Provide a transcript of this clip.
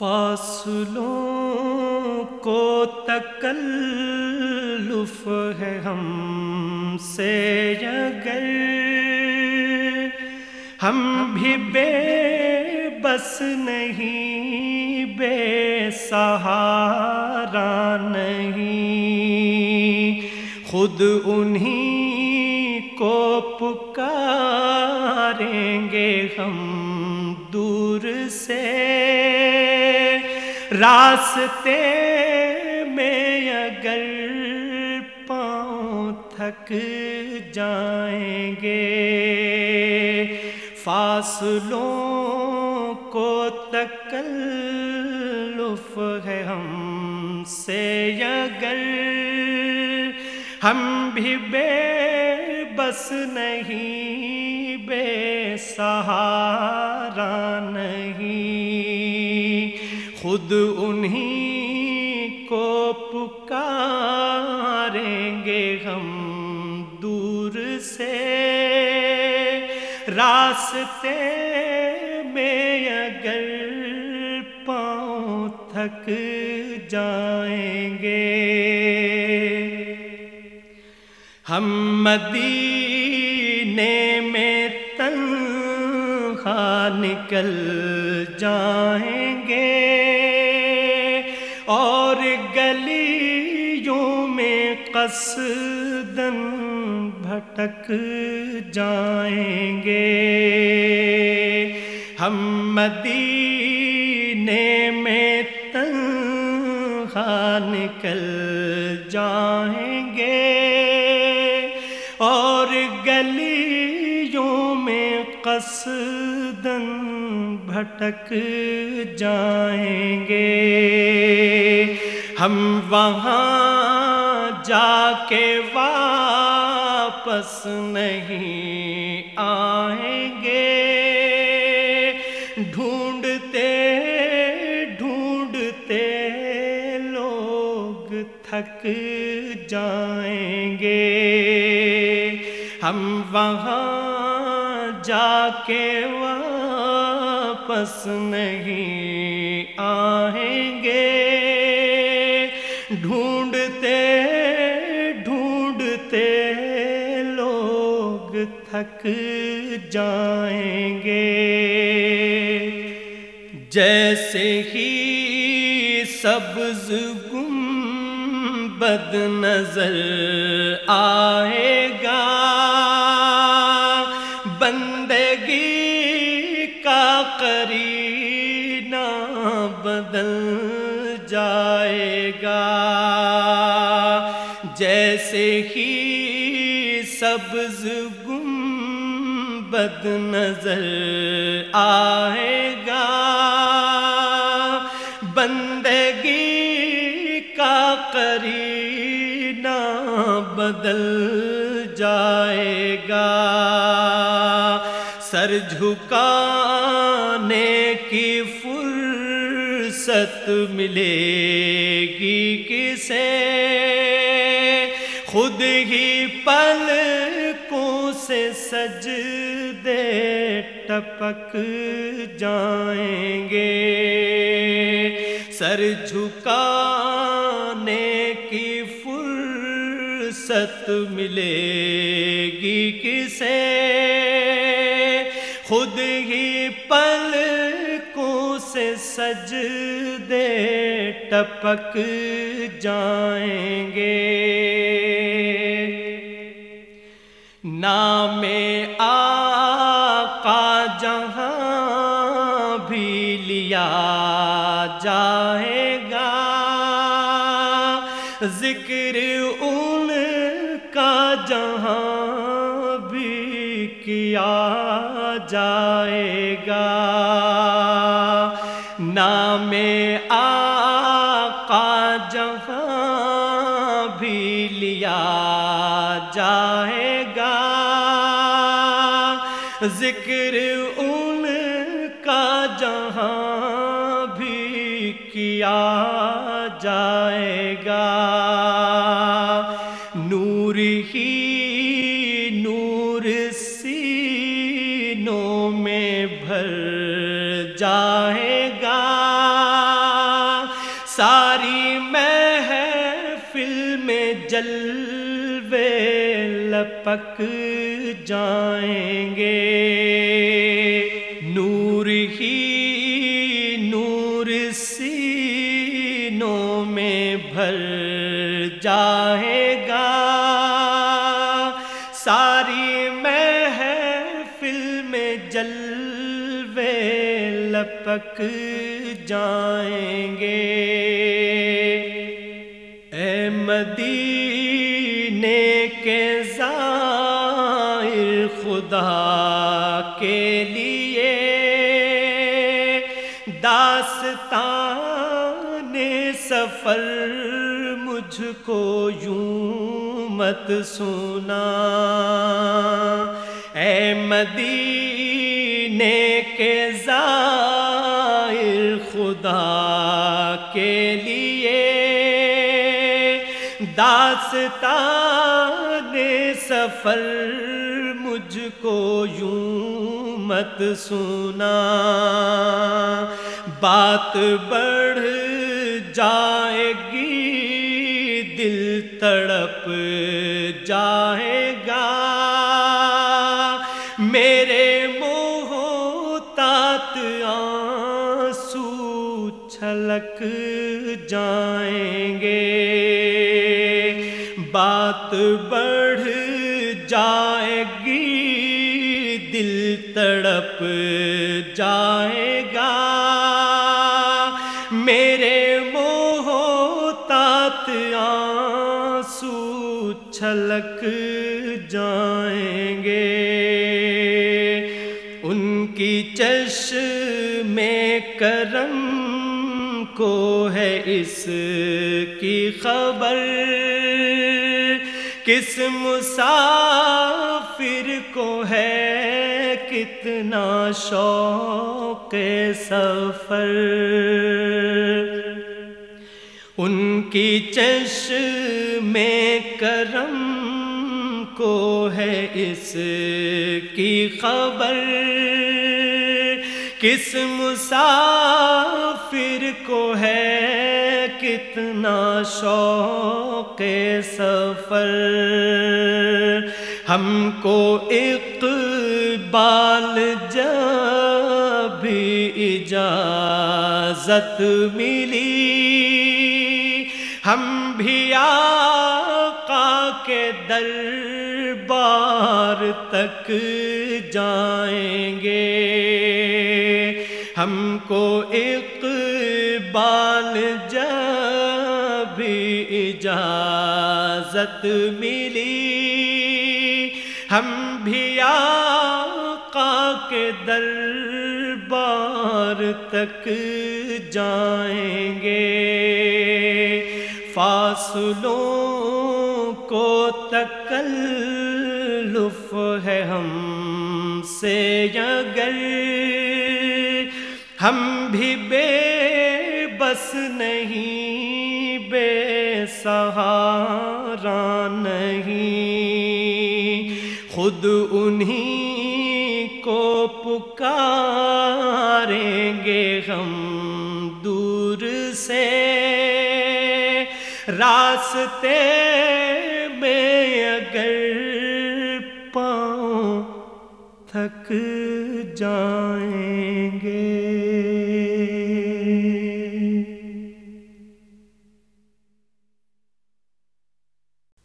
فاصلوں کو تکلف ہے ہم سے اگر۔ ہم بھی بے بس نہیں، بے سہارا نہیں۔ خود انہیں کو پکاریں گے ہم راستے میں اگر پاؤں تھک جائیں گے، فاصلوں کو تکلف ہے ہم سے۔ اگر ہم بھی بے بس نہیں، بے سہارا نہیں خود انہیں کو پکاریں گے ہم دور سے۔ راستے میں اگر پاؤں تھک جائیں گے۔ ہم مدینے میں تنخا نکل جائیں گے۔ میں بھٹک جائیں گے۔ ہم مدینے میں تنخا نکل جائیں گے اور گلیوں میں قصدن بھٹک جائیں گے۔ ہم وہاں جا کے واپس نہیں آئیں گے۔ ڈھونڈتے ڈھونڈتے لوگ تھک جائیں گے۔ ہم وہاں جا کے واپس نہیں آئیں گے۔ ڈھونڈتے ڈھونڈتے لوگ تھک جائیں گے۔ جیسے ہی سبز بد نظر آئے سبز گنبد نظر آئے گا۔ بندگی کا کرینہ بدل جائے گا۔ سر جھکانے کی فرصت ملے گی کسے؟ خود ہی سے سج دے ٹپک جائیں گے۔ سر جھکانے کی فرصت ملے گی کسے؟ خود ہی پل کو سے سج دے ٹپک جائیں گے۔ نام آقا جہاں بھی لیا جائے گا۔ ذکر ان کا جہاں بھی کیا جائے گا۔ نام آقا جہاں بھی لیا ذکر لپک جائیں گے۔ نور ہی نور سینوں میں بھر جائے گا۔ ساری محفل میں جلوے لپک جائیں گے۔ اے خدا کے لیے داستان سفر مجھ کو یوں مت سنا اے مدینے کے زائر خدا کے لیے داستان سفر مجھ کو یوں مت سنا۔ بات بڑھ جائے گی، دل تڑپ جائے گا۔ میرے تات آنسو چھلک جائیں گے۔ بات بڑھ آنسو چھلک جائیں گے۔ ان کی چش میں کرم کو ہے اس کی خبر۔ کس مسافر کو ہے کتنا شوق سفر۔ ان کی چش میں کرم کو ہے اس کی خبر۔ کس مسافر کو ہے کتنا شوق سفر۔ ہم کو اقبال جب اجازت ملی۔ بھی آقا کے دربار تک جائیں گے۔ ہم کو اقبال جب اجازت ملی، ہم بھی آقا کے دربار تک جائیں گے۔ فاصلوں کو تکلف ہے ہم سے اگر ہم بھی بے بس نہیں، بے سہارا نہیں۔ خود انہیں راستے میں اگر پاؤں تھک جائیں گے۔